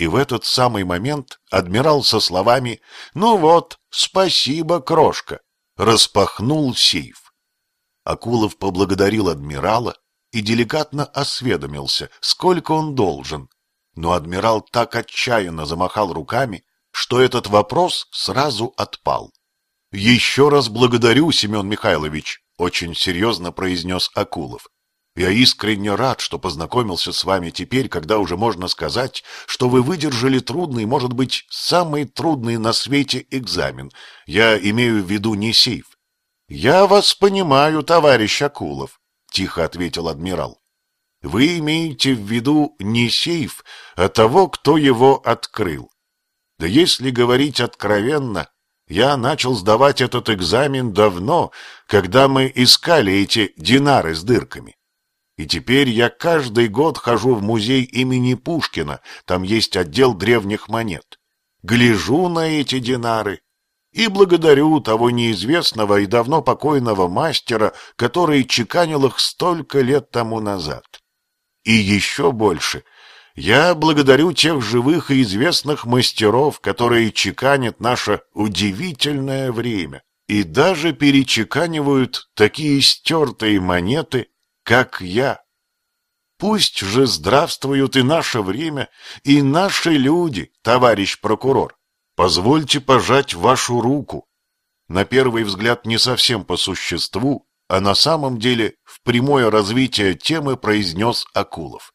И в этот самый момент адмирал со словами «Ну вот, спасибо, крошка!» распахнул сейф. Акулов поблагодарил адмирала и деликатно осведомился, сколько он должен. Но адмирал так отчаянно замахал руками, что этот вопрос сразу отпал. «Еще раз благодарю, Семен Михайлович», — очень серьезно произнес Акулов. Я искренне рад, что познакомился с вами теперь, когда уже можно сказать, что вы выдержали трудный, может быть, самый трудный на свете экзамен. Я имею в виду не сейф. Я вас понимаю, товарищ Акулов, тихо ответил адмирал. Вы имеете в виду не сейф, а того, кто его открыл. Да если говорить откровенно, я начал сдавать этот экзамен давно, когда мы искали эти динары с дырками. И теперь я каждый год хожу в музей имени Пушкина, там есть отдел древних монет. Гляжу на эти динары и благодарю того неизвестного и давно покойного мастера, который чеканил их столько лет тому назад. И еще больше я благодарю тех живых и известных мастеров, которые чеканят наше удивительное время и даже перечеканивают такие стертые монеты, как я. Пусть же здравствуют и наше время, и наши люди, товарищ прокурор. Позвольте пожать вашу руку. На первый взгляд не совсем по существу, а на самом деле в прямое развитие темы произнес Акулов.